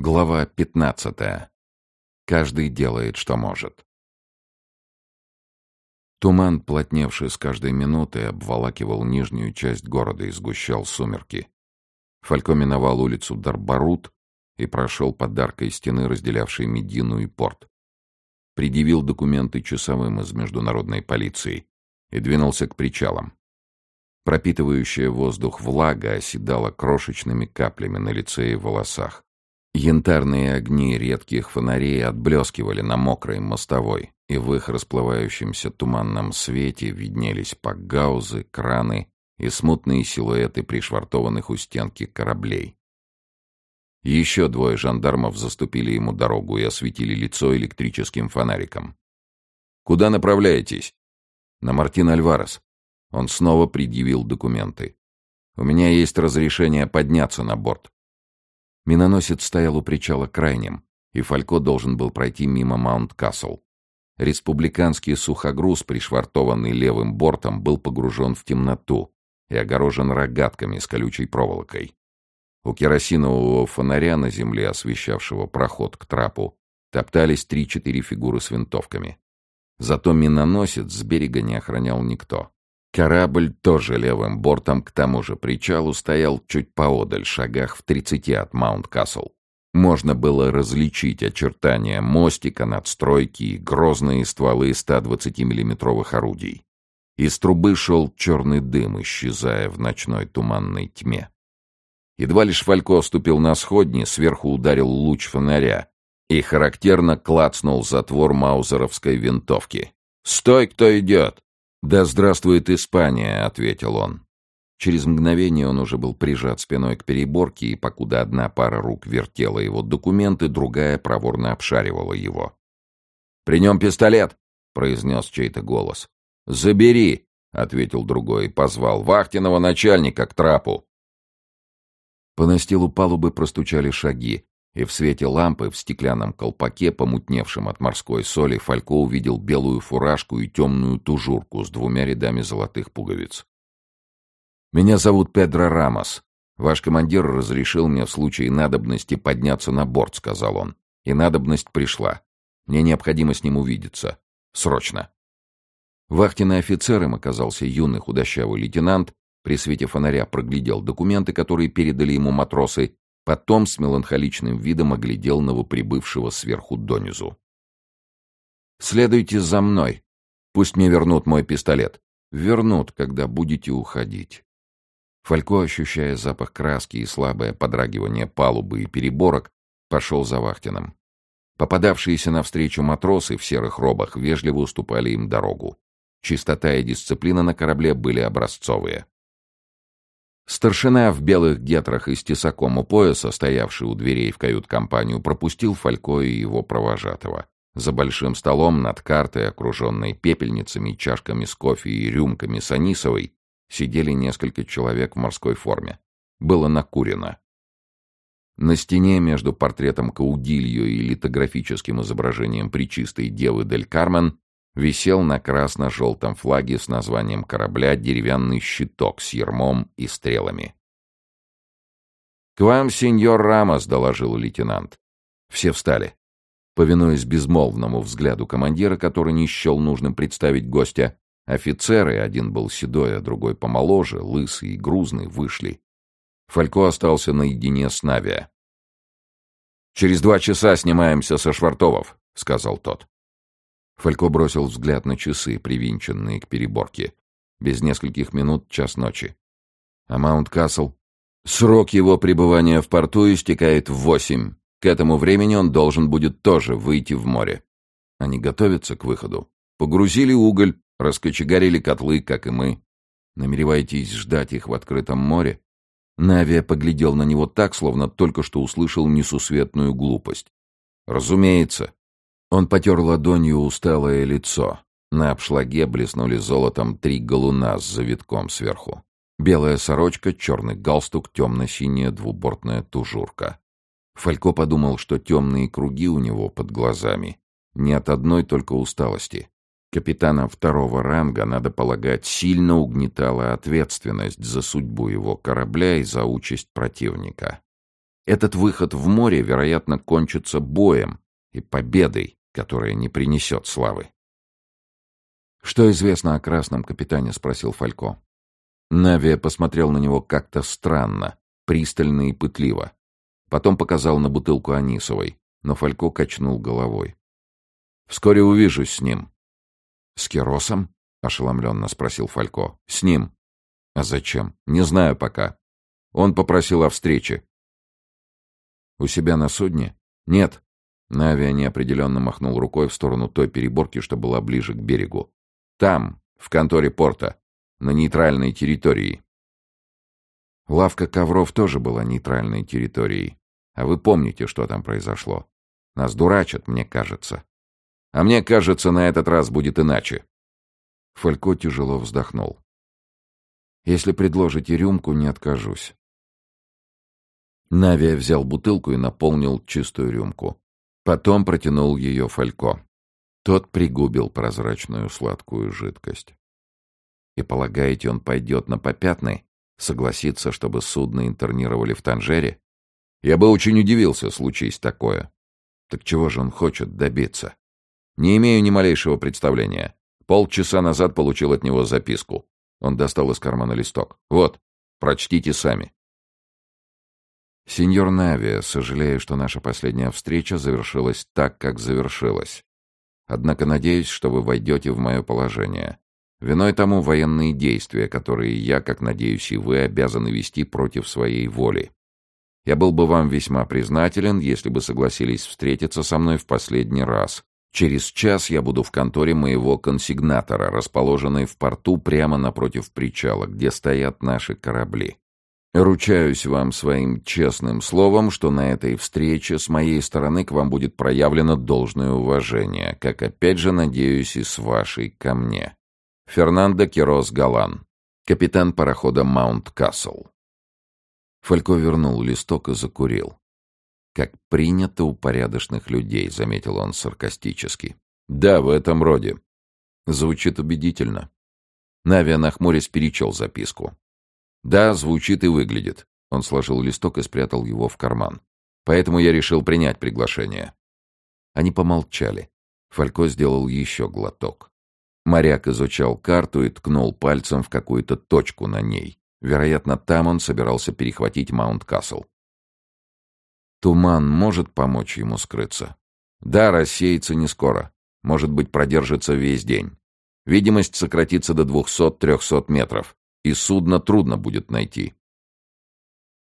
Глава 15. Каждый делает, что может. Туман, плотневший с каждой минутой, обволакивал нижнюю часть города и сгущал сумерки. Фалько миновал улицу Дарбарут и прошел под аркой стены, разделявшей Медину и порт. Предъявил документы часовым из международной полиции и двинулся к причалам. Пропитывающая воздух влага оседала крошечными каплями на лице и волосах. Янтарные огни редких фонарей отблескивали на мокрой мостовой, и в их расплывающемся туманном свете виднелись пакгаузы, краны и смутные силуэты пришвартованных у стенки кораблей. Еще двое жандармов заступили ему дорогу и осветили лицо электрическим фонариком. «Куда направляетесь?» «На Мартин Альварес». Он снова предъявил документы. «У меня есть разрешение подняться на борт. Миноносец стоял у причала крайним, и Фалько должен был пройти мимо Маунт-Касл. Республиканский сухогруз, пришвартованный левым бортом, был погружен в темноту и огорожен рогатками с колючей проволокой. У керосинового фонаря на земле, освещавшего проход к трапу, топтались три-четыре фигуры с винтовками. Зато миноносец с берега не охранял никто. Корабль, тоже левым бортом к тому же причалу, стоял чуть поодаль, шагах в тридцати от Маунт-Касл. Можно было различить очертания мостика, надстройки и грозные стволы 120 миллиметровых орудий. Из трубы шел черный дым, исчезая в ночной туманной тьме. Едва лишь Фалько ступил на сходни, сверху ударил луч фонаря и характерно клацнул затвор маузеровской винтовки. «Стой, кто идет!» «Да здравствует Испания!» — ответил он. Через мгновение он уже был прижат спиной к переборке, и покуда одна пара рук вертела его документы, другая проворно обшаривала его. «При нем пистолет!» — произнес чей-то голос. «Забери!» — ответил другой и позвал вахтенного начальника к трапу. По настилу палубы простучали шаги, и в свете лампы в стеклянном колпаке, помутневшем от морской соли, Фалько увидел белую фуражку и темную тужурку с двумя рядами золотых пуговиц. «Меня зовут Педро Рамос. Ваш командир разрешил мне в случае надобности подняться на борт», — сказал он. «И надобность пришла. Мне необходимо с ним увидеться. Срочно». Вахтенный офицером оказался юный худощавый лейтенант, при свете фонаря проглядел документы, которые передали ему матросы, Потом с меланхоличным видом оглядел новоприбывшего сверху донизу. «Следуйте за мной. Пусть мне вернут мой пистолет. Вернут, когда будете уходить». Фалько, ощущая запах краски и слабое подрагивание палубы и переборок, пошел за Вахтиным. Попадавшиеся навстречу матросы в серых робах вежливо уступали им дорогу. Чистота и дисциплина на корабле были образцовые. Старшина в белых гетрах и с тесаком у пояса, стоявший у дверей в кают-компанию, пропустил Фалько и его провожатого. За большим столом над картой, окруженной пепельницами, чашками с кофе и рюмками с анисовой, сидели несколько человек в морской форме. Было накурено. На стене между портретом Каудилью и литографическим изображением Пречистой Девы Дель Кармен висел на красно-желтом флаге с названием корабля деревянный щиток с ермом и стрелами. «К вам, сеньор Рамос», — доложил лейтенант. Все встали. Повинуясь безмолвному взгляду командира, который не счел нужным представить гостя, офицеры, один был седой, а другой помоложе, лысый и грузный, вышли. Фалько остался наедине с Навия. «Через два часа снимаемся со швартовов», — сказал тот. Фалько бросил взгляд на часы, привинченные к переборке. Без нескольких минут час ночи. А Маунт-Касл? Срок его пребывания в порту истекает в восемь. К этому времени он должен будет тоже выйти в море. Они готовятся к выходу. Погрузили уголь, раскочегарили котлы, как и мы. Намереваетесь ждать их в открытом море? Навия поглядел на него так, словно только что услышал несусветную глупость. Разумеется, он потер ладонью усталое лицо. На обшлаге блеснули золотом три галуна с завитком сверху. Белая сорочка, черный галстук, темно-синяя двубортная тужурка. Фалько подумал, что темные круги у него под глазами. Не от одной только усталости. Капитана второго ранга, надо полагать, сильно угнетала ответственность за судьбу его корабля и за участь противника. Этот выход в море, вероятно, кончится боем и победой, которая не принесет славы. «Что известно о красном капитане?» — спросил Фалько. Навия посмотрел на него как-то странно, пристально и пытливо. Потом показал на бутылку Анисовой, но Фалько качнул головой. «Вскоре увижусь с ним». «С Керосом?» — ошеломленно спросил Фалько. «С ним». «А зачем?» «Не знаю пока. Он попросил о встрече». «У себя на судне?» «Нет». Навия неопределенно махнул рукой в сторону той переборки, что была ближе к берегу. «Там, в конторе порта, на нейтральной территории». Лавка ковров тоже была нейтральной территорией. А вы помните, что там произошло? Нас дурачат, мне кажется. А мне кажется, на этот раз будет иначе. Фалько тяжело вздохнул. Если предложите рюмку, не откажусь. Навия взял бутылку и наполнил чистую рюмку. Потом протянул ее Фалько. Тот пригубил прозрачную сладкую жидкость. И полагаете, он пойдет на попятный? Согласится, чтобы судно интернировали в Танжере? Я бы очень удивился, случись такое. Так чего же он хочет добиться? Не имею ни малейшего представления. Полчаса назад получил от него записку. Он достал из кармана листок. Вот, прочтите сами. Сеньор Нави, сожалею, что наша последняя встреча завершилась так, как завершилась. Однако надеюсь, что вы войдете в мое положение. Виной тому военные действия, которые я, как надеюсь и вы, обязаны вести против своей воли. Я был бы вам весьма признателен, если бы согласились встретиться со мной в последний раз. Через час я буду в конторе моего консигнатора, расположенной в порту прямо напротив причала, где стоят наши корабли. Ручаюсь вам своим честным словом, что на этой встрече с моей стороны к вам будет проявлено должное уважение, как опять же надеюсь и с вашей ко мне. Фернандо Кирос Галан, капитан парохода Маунт Касл. Фалько вернул листок и закурил. «Как принято у порядочных людей», — заметил он саркастически. «Да, в этом роде». Звучит убедительно. Навия, нахмурясь, перечел записку. «Да, звучит и выглядит». Он сложил листок и спрятал его в карман. «Поэтому я решил принять приглашение». Они помолчали. Фалько сделал еще глоток. Моряк изучал карту и ткнул пальцем в какую-то точку на ней. Вероятно, там он собирался перехватить Маунт-Касл. Туман может помочь ему скрыться. Да, рассеется не скоро. Может быть, продержится весь день. Видимость сократится до 200-300 метров, и судно трудно будет найти.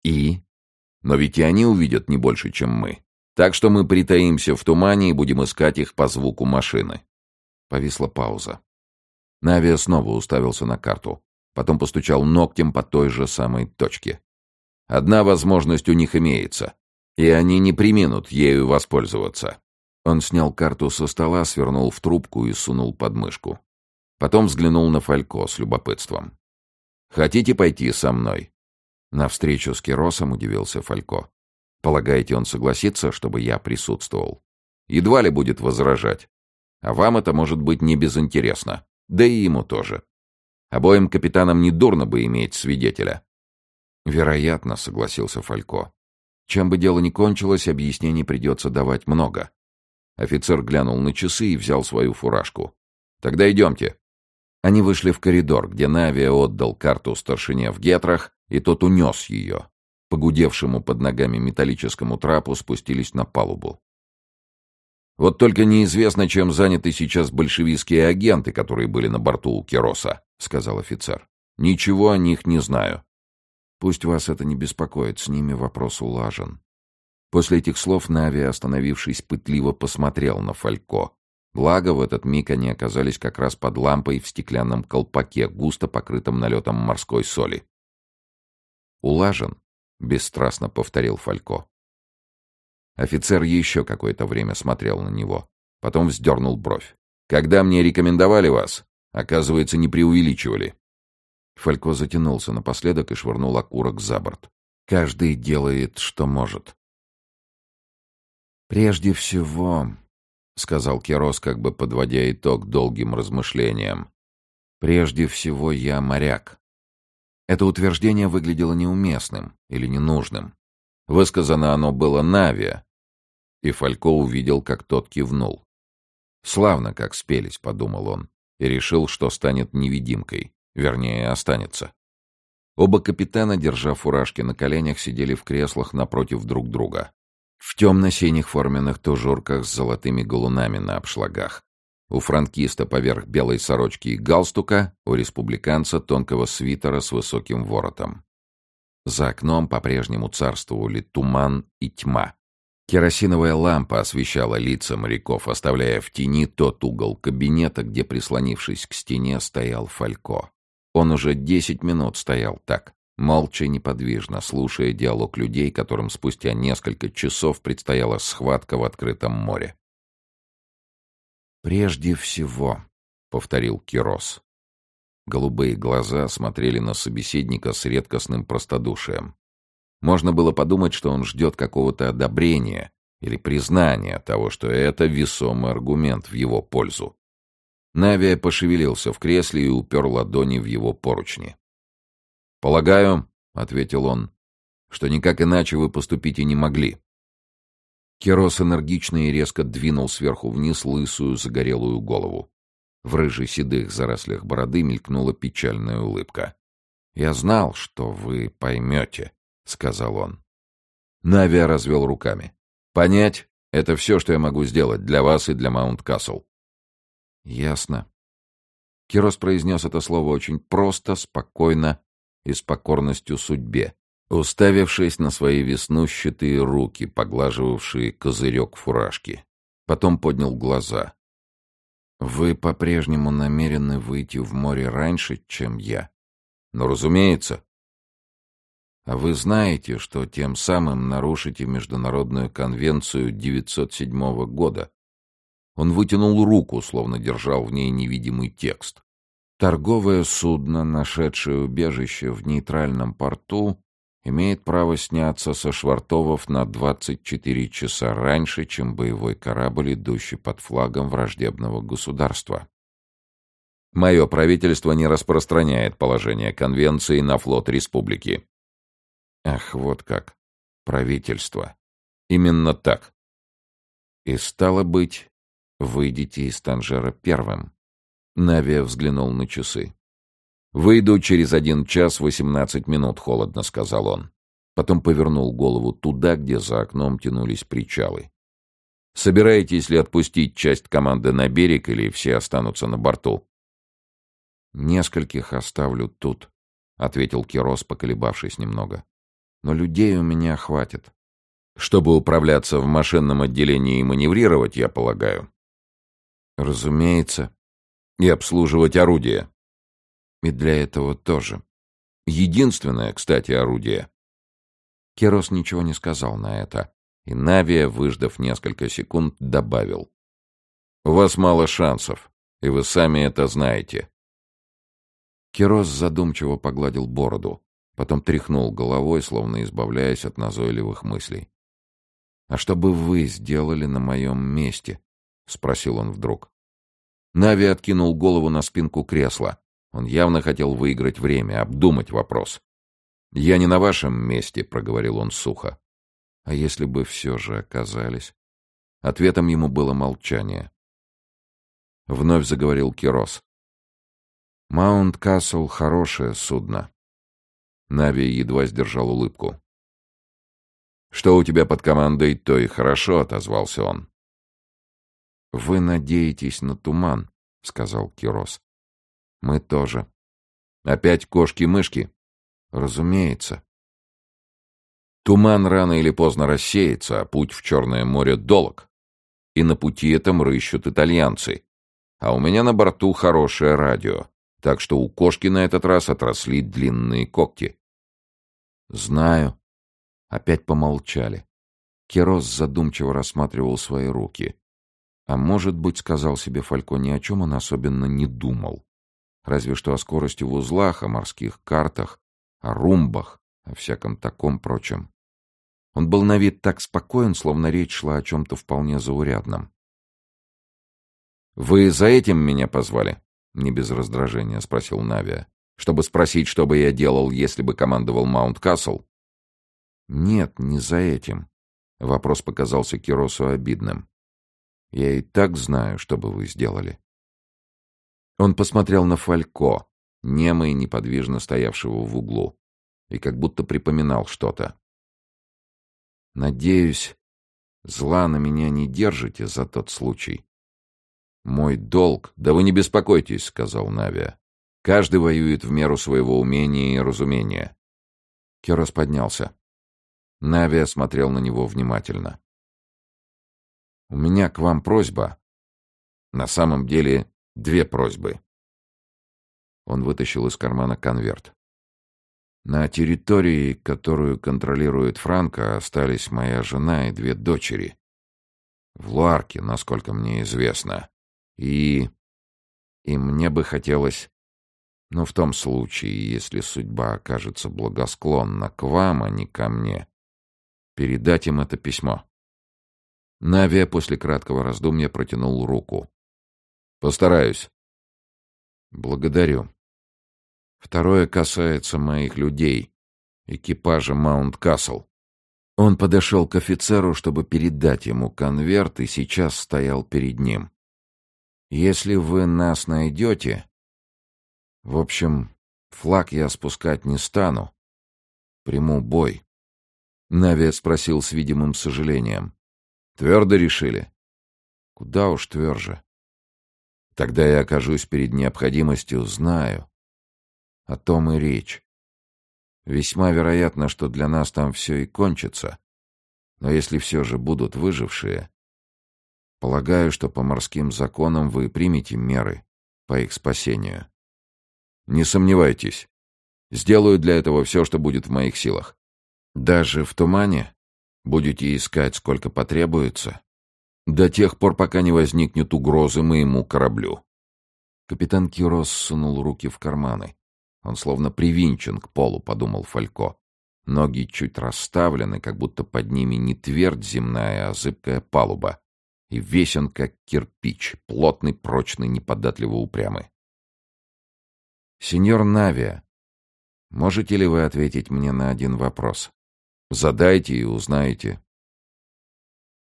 И? Но ведь и они увидят не больше, чем мы. Так что мы притаимся в тумане и будем искать их по звуку машины. Повисла пауза. Навия снова уставился на карту. Потом постучал ногтем по той же самой точке. Одна возможность у них имеется, и они не приминут ею воспользоваться. Он снял карту со стола, свернул в трубку и сунул под мышку. Потом взглянул на Фалько с любопытством. «Хотите пойти со мной?» На встречу с Киросом удивился Фалько. «Полагаете, он согласится, чтобы я присутствовал?» «Едва ли будет возражать. А вам это может быть не безинтересно. Да и ему тоже. Обоим капитанам недурно бы иметь свидетеля. Вероятно, согласился Фалько. Чем бы дело ни кончилось, объяснений придется давать много. Офицер глянул на часы и взял свою фуражку. «Тогда идемте». Они вышли в коридор, где Навия отдал карту старшине в гетрах, и тот унес ее. По гудевшему под ногами металлическому трапу спустились на палубу. Вот только неизвестно, чем заняты сейчас большевистские агенты, которые были на борту у Кероса, — сказал офицер. Ничего о них не знаю. Пусть вас это не беспокоит, с ними вопрос улажен. После этих слов Нави, остановившись, пытливо посмотрел на Фалько. Благо, в этот миг они оказались как раз под лампой в стеклянном колпаке, густо покрытом налетом морской соли. «Улажен», — бесстрастно повторил Фалько. Офицер еще какое-то время смотрел на него. Потом вздернул бровь. «Когда мне рекомендовали вас, оказывается, не преувеличивали». Фалько затянулся напоследок и швырнул окурок за борт. «Каждый делает, что может». «Прежде всего», — сказал Керос, как бы подводя итог долгим размышлениям, «прежде всего я моряк». Это утверждение выглядело неуместным или ненужным. Высказано оно было Навия, и Фалько увидел, как тот кивнул. «Славно, как спелись», — подумал он, и решил, что станет невидимкой, вернее, останется. Оба капитана, держа фуражки на коленях, сидели в креслах напротив друг друга. В темно-синих форменных тужурках с золотыми галунами на обшлагах. У франкиста поверх белой сорочки и галстука, у республиканца тонкого свитера с высоким воротом. За окном по-прежнему царствовали туман и тьма. Керосиновая лампа освещала лица моряков, оставляя в тени тот угол кабинета, где, прислонившись к стене, стоял Фалько. Он уже десять минут стоял так, молча и неподвижно, слушая диалог людей, которым спустя несколько часов предстояла схватка в открытом море. «Прежде всего», — повторил Кирос. Голубые глаза смотрели на собеседника с редкостным простодушием. Можно было подумать, что он ждет какого-то одобрения или признания того, что это весомый аргумент в его пользу. Навия пошевелился в кресле и упер ладони в его поручни. «Полагаю», — ответил он, — «что никак иначе вы поступить и не могли». Керос энергично и резко двинул сверху вниз лысую загорелую голову. В рыжей-седых зарослях бороды мелькнула печальная улыбка. «Я знал, что вы поймете», — сказал он. Навия развел руками. «Понять — это все, что я могу сделать для вас и для Маунт-Касл». «Ясно». Кирос произнес это слово очень просто, спокойно и с покорностью судьбе, уставившись на свои веснущатые руки, поглаживавшие козырек фуражки. Потом поднял глаза. «Вы по-прежнему намерены выйти в море раньше, чем я?» «Ну, разумеется», а вы знаете, что тем самым нарушите Международную конвенцию 907 года? Он вытянул руку, словно держал в ней невидимый текст. Торговое судно, нашедшее убежище в нейтральном порту, имеет право сняться со швартовов на 24 часа раньше, чем боевой корабль, идущий под флагом враждебного государства. Мое правительство не распространяет положение конвенции на флот республики. Ах, вот как. Правительство. Именно так. И стало быть, выйдите из Танжера первым. Навия взглянул на часы. «Выйду через один час восемнадцать минут», — холодно сказал он. Потом повернул голову туда, где за окном тянулись причалы. «Собираетесь ли отпустить часть команды на берег или все останутся на борту?» «Нескольких оставлю тут», — ответил Кирос, поколебавшись немного но людей у меня хватит. Чтобы управляться в машинном отделении и маневрировать, я полагаю. Разумеется. И обслуживать орудие. И для этого тоже. Единственное, кстати, орудие. Керос ничего не сказал на это, и Навия, выждав несколько секунд, добавил. «У вас мало шансов, и вы сами это знаете». Керос задумчиво погладил бороду. Потом тряхнул головой, словно избавляясь от назойливых мыслей. «А что бы вы сделали на моем месте?» — спросил он вдруг. Нави откинул голову на спинку кресла. Он явно хотел выиграть время, обдумать вопрос. «Я не на вашем месте», — проговорил он сухо. «А если бы все же оказались?» Ответом ему было молчание. Вновь заговорил Кирос. «Маунт Касл — хорошее судно. Нави едва сдержал улыбку. «Что у тебя под командой, то и хорошо», — отозвался он. «Вы надеетесь на туман», — сказал Кирос. «Мы тоже». «Опять кошки-мышки?» «Разумеется». Туман рано или поздно рассеется, а путь в Черное море долг. И на пути этом рыщут итальянцы. А у меня на борту хорошее радио, так что у кошки на этот раз отросли длинные когти. «Знаю». Опять помолчали. Керос задумчиво рассматривал свои руки. А может быть, сказал себе Фалько, ни о чем он особенно не думал. Разве что о скорости в узлах, о морских картах, о румбах, о всяком таком прочем. Он был на вид так спокоен, словно речь шла о чем-то вполне заурядном. «Вы за этим меня позвали?» — не без раздражения спросил Навия чтобы спросить, что бы я делал, если бы командовал Маунт Касл. Нет, не за этим. Вопрос показался Киросу обидным. Я и так знаю, что бы вы сделали. Он посмотрел на Фалько, немо и неподвижно стоявшего в углу, и как будто припоминал что-то. «Надеюсь, зла на меня не держите за тот случай». «Мой долг...» «Да вы не беспокойтесь», — сказал Навия. «Каждый воюет в меру своего умения и разумения». Керос поднялся. Навия смотрел на него внимательно. «У меня к вам просьба. На самом деле, две просьбы». Он вытащил из кармана конверт. На территории, которую контролирует Франко, остались моя жена и две дочери. В Луарке, насколько мне известно. И... И мне бы хотелось... Но в том случае, если судьба окажется благосклонна к вам, а не ко мне, передать им это письмо. Навия после краткого раздумья протянул руку. «Постараюсь». «Благодарю. Второе касается моих людей, экипажа Маунт-Касл». Он подошел к офицеру, чтобы передать ему конверт, и сейчас стоял перед ним. «Если вы нас найдете...» «В общем, флаг я спускать не стану. Приму бой». Навия спросил с видимым сожалением. «Твердо решили?» «Куда уж тверже. Тогда я окажусь перед необходимостью, знаю. О том и речь. Весьма вероятно, что для нас там все и кончится. Но если все же будут выжившие, полагаю, что по морским законам вы примете меры по их спасению. Не сомневайтесь. Сделаю для этого все, что будет в моих силах. Даже в тумане? Будете искать, сколько потребуется? До тех пор, пока не возникнет угрозы моему кораблю. Капитан Кирос сунул руки в карманы. Он словно привинчен к полу, подумал Фалько. Ноги чуть расставлены, как будто под ними не твердь земная, а зыбкая палуба. И весь он как кирпич, плотный, прочный, неподатливо упрямый. «Сеньор Навия, можете ли вы ответить мне на один вопрос?» Задайте и узнаете.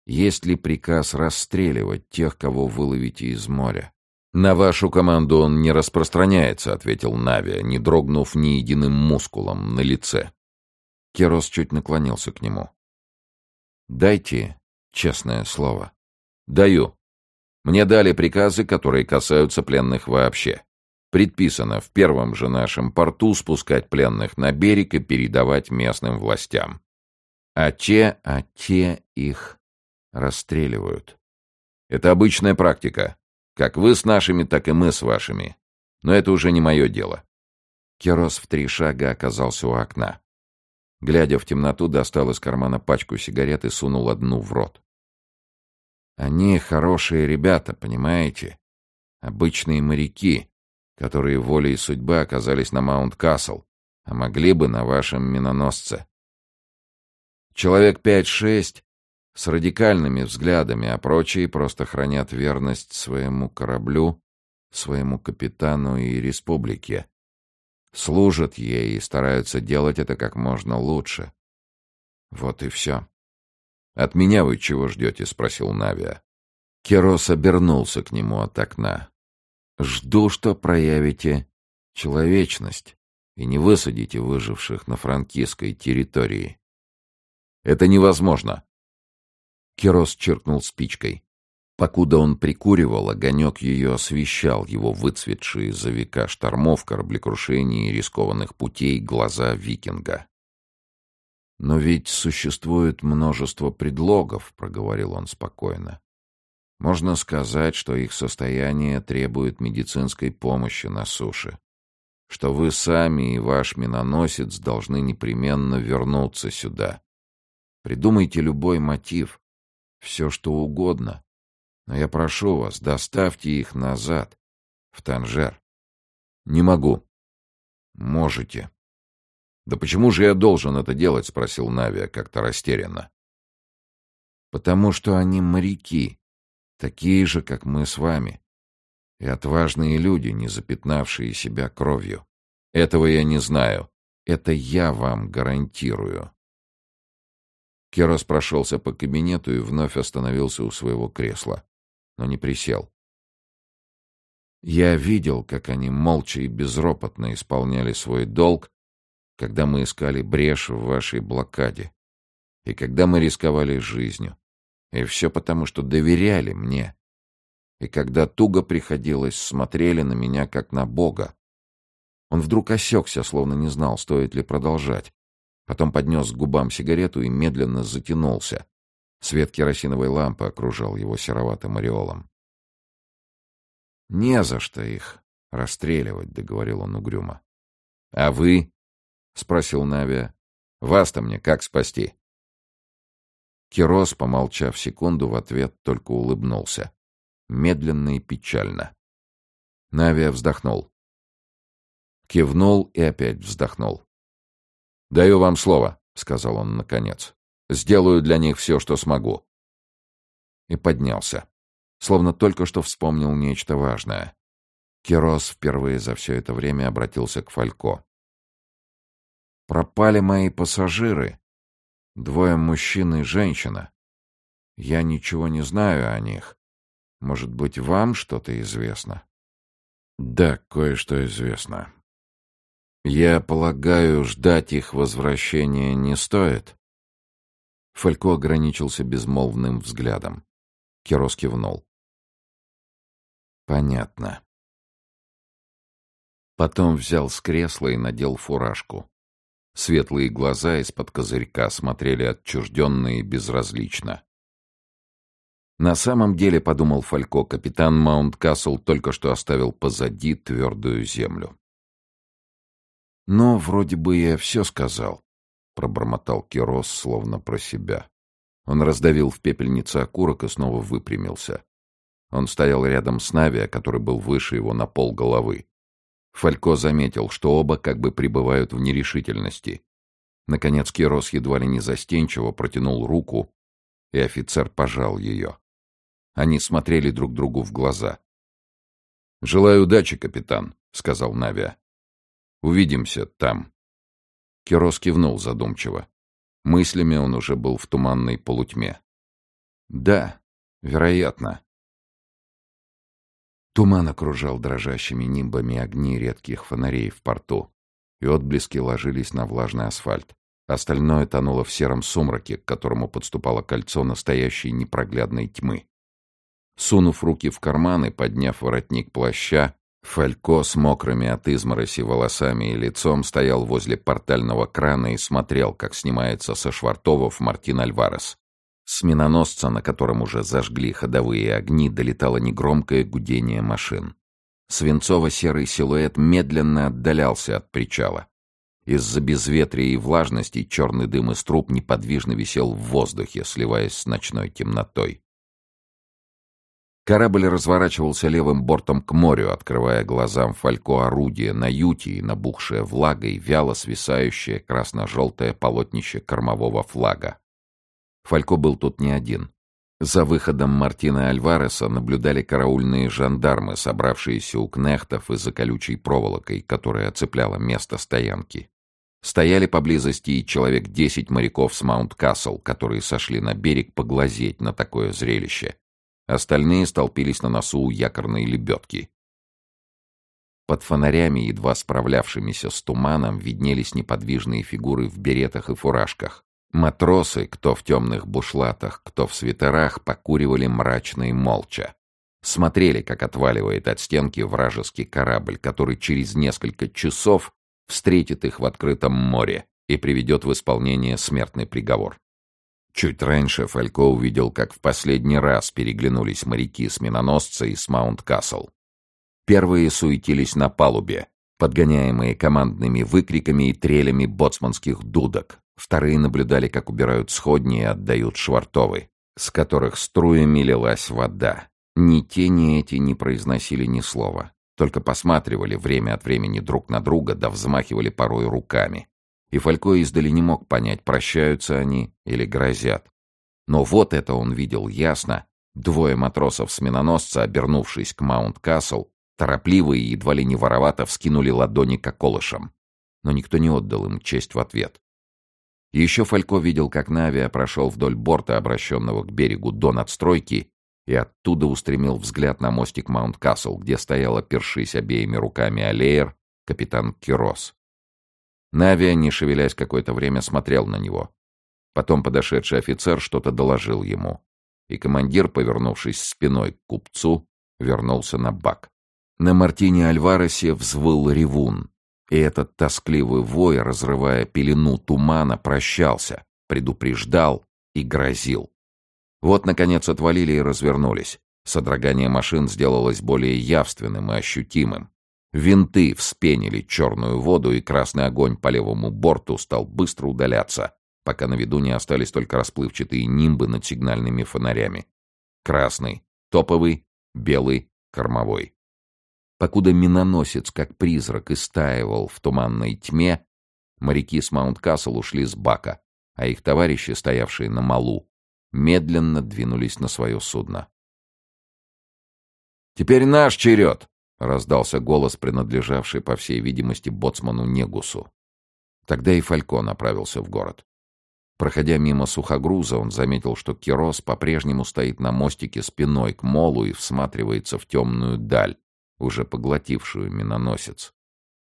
Есть ли приказ расстреливать тех, кого выловите из моря? На вашу команду он не распространяется, ответил Навия, не дрогнув ни единым мускулом на лице. Керос чуть наклонился к нему. Дайте честное слово. Даю. Мне дали приказы, которые касаются пленных вообще. Предписано в первом же нашем порту спускать пленных на берег и передавать местным властям а те, а те их расстреливают. Это обычная практика. Как вы с нашими, так и мы с вашими. Но это уже не мое дело. Керос в три шага оказался у окна. Глядя в темноту, достал из кармана пачку сигарет и сунул одну в рот. Они хорошие ребята, понимаете? Обычные моряки, которые волей судьбы оказались на Маунт-Касл, а могли бы на вашем миноносце. Человек пять-шесть с радикальными взглядами, а прочие просто хранят верность своему кораблю, своему капитану и республике. Служат ей и стараются делать это как можно лучше. Вот и все. «От меня вы чего ждете?» — спросил Навия. Керос обернулся к нему от окна. «Жду, что проявите человечность и не высадите выживших на франкистской территории. Это невозможно. Керос черкнул спичкой. Покуда он прикуривал, огонек ее освещал его выцветшие за века штормов, кораблекрушений и рискованных путей глаза викинга. «Но ведь существует множество предлогов», — проговорил он спокойно. «Можно сказать, что их состояние требует медицинской помощи на суше, что вы сами и ваш миноносец должны непременно вернуться сюда, Придумайте любой мотив, все что угодно. Но я прошу вас, доставьте их назад, в Танжер. Не могу. Можете. Да почему же я должен это делать? Спросил Навия как-то растерянно. Потому что они моряки, такие же, как мы с вами. И отважные люди, не запятнавшие себя кровью. Этого я не знаю. Это я вам гарантирую. Керос прошелся по кабинету и вновь остановился у своего кресла, но не присел. Я видел, как они молча и безропотно исполняли свой долг, когда мы искали брешь в вашей блокаде, и когда мы рисковали жизнью. И все потому, что доверяли мне. И когда туго приходилось, смотрели на меня, как на Бога. Он вдруг осекся, словно не знал, стоит ли продолжать. Потом поднес к губам сигарету и медленно затянулся. Свет керосиновой лампы окружал его сероватым ореолом. «Не за что их расстреливать», — договорил он угрюмо. «А вы?» — спросил Навия. «Вас-то мне как спасти?» Кирос, помолчав секунду, в ответ только улыбнулся. Медленно и печально. Навия вздохнул. Кивнул и опять вздохнул. «Даю вам слово», — сказал он наконец. «Сделаю для них все, что смогу». И поднялся, словно только что вспомнил нечто важное. Кирос впервые за все это время обратился к Фалько. «Пропали мои пассажиры. Двое мужчин и женщина. Я ничего не знаю о них. Может быть, вам что-то известно?» «Да, кое-что известно. Я полагаю, ждать их возвращения не стоит. Фалько ограничился безмолвным взглядом. Керос кивнул. Понятно. Потом взял с кресла и надел фуражку. Светлые глаза из-под козырька смотрели отчужденно и безразлично. На самом деле, подумал Фалько, капитан Маунт-Касл только что оставил позади твердую землю. Но вроде бы я все сказал, — пробормотал Кирос, словно про себя. Он раздавил в пепельнице окурок и снова выпрямился. Он стоял рядом с Навия, который был выше его на пол головы. Фалько заметил, что оба как бы пребывают в нерешительности. Наконец Кирос едва ли не застенчиво протянул руку, и офицер пожал ее. Они смотрели друг другу в глаза. «Желаю удачи, капитан», — сказал Навия. Увидимся там. Кирос кивнул задумчиво. Мыслями он уже был в туманной полутьме. Да, вероятно. Туман окружал дрожащими нимбами огни редких фонарей в порту, и отблески ложились на влажный асфальт. Остальное тонуло в сером сумраке, к которому подступало кольцо настоящей непроглядной тьмы. Сунув руки в карманы, подняв воротник плаща, Фалько с мокрыми от измороси волосами и лицом стоял возле портального крана и смотрел, как снимается со швартовов Мартин Альварес. С миноносца, на котором уже зажгли ходовые огни, долетало негромкое гудение машин. Свинцово-серый силуэт медленно отдалялся от причала. Из-за безветрия и влажности черный дым из труб неподвижно висел в воздухе, сливаясь с ночной темнотой. Корабль разворачивался левым бортом к морю, открывая глазам фалько орудия на юте и набухшее влагой, вяло свисающее красно-желтое полотнище кормового флага. Фалько был тут не один. За выходом Мартина Альвареса наблюдали караульные жандармы, собравшиеся у кнехтов и за колючей проволокой, которая оцепляла место стоянки. Стояли поблизости и человек десять моряков с Маунт-Касл, которые сошли на берег поглазеть на такое зрелище Остальные столпились на носу у якорной лебедки. Под фонарями, едва справлявшимися с туманом, виднелись неподвижные фигуры в беретах и фуражках. Матросы, кто в темных бушлатах, кто в свитерах, покуривали мрачно и молча. Смотрели, как отваливает от стенки вражеский корабль, который через несколько часов встретит их в открытом море и приведет в исполнение смертный приговор. Чуть раньше Фалько увидел, как в последний раз переглянулись моряки с миноносца и с Маунт-Касл. Первые суетились на палубе, подгоняемые командными выкриками и трелями боцманских дудок. Вторые наблюдали, как убирают сходни и отдают швартовы, с которых струями лилась вода. Ни те, ни эти не произносили ни слова, только посматривали время от времени друг на друга да взмахивали порой руками и Фалько издали не мог понять, прощаются они или грозят. Но вот это он видел ясно. Двое матросов с миноносца, обернувшись к Маунт-Касл, торопливо и едва ли не воровато вскинули ладони к околышам. Но никто не отдал им честь в ответ. Еще Фалько видел, как Навия прошел вдоль борта, обращенного к берегу до надстройки, и оттуда устремил взгляд на мостик Маунт-Касл, где стоял, опершись обеими руками Алеер, капитан Кирос. Навия, не шевелясь какое-то время, смотрел на него. Потом подошедший офицер что-то доложил ему, и командир, повернувшись спиной к купцу, вернулся на бак. На Мартине Альваресе взвыл ревун, и этот тоскливый вой, разрывая пелену тумана, прощался, предупреждал и грозил. Вот, наконец, отвалили и развернулись. Содрогание машин сделалось более явственным и ощутимым. Винты вспенили черную воду, и красный огонь по левому борту стал быстро удаляться, пока на виду не остались только расплывчатые нимбы над сигнальными фонарями. Красный, топовый, белый, кормовой. Покуда миноносец, как призрак, истаивал в туманной тьме, моряки с Маунт-Касл ушли с бака, а их товарищи, стоявшие на малу, медленно двинулись на свое судно. «Теперь наш черед!» — раздался голос, принадлежавший, по всей видимости, боцману Негусу. Тогда и Фалько направился в город. Проходя мимо сухогруза, он заметил, что Кирос по-прежнему стоит на мостике спиной к молу и всматривается в темную даль, уже поглотившую миноносец.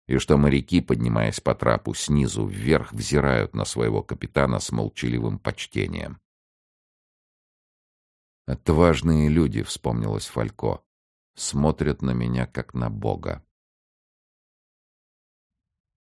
И что моряки, поднимаясь по трапу снизу вверх, взирают на своего капитана с молчаливым почтением. «Отважные люди», — вспомнилось Фалько, — «смотрят на меня, как на Бога».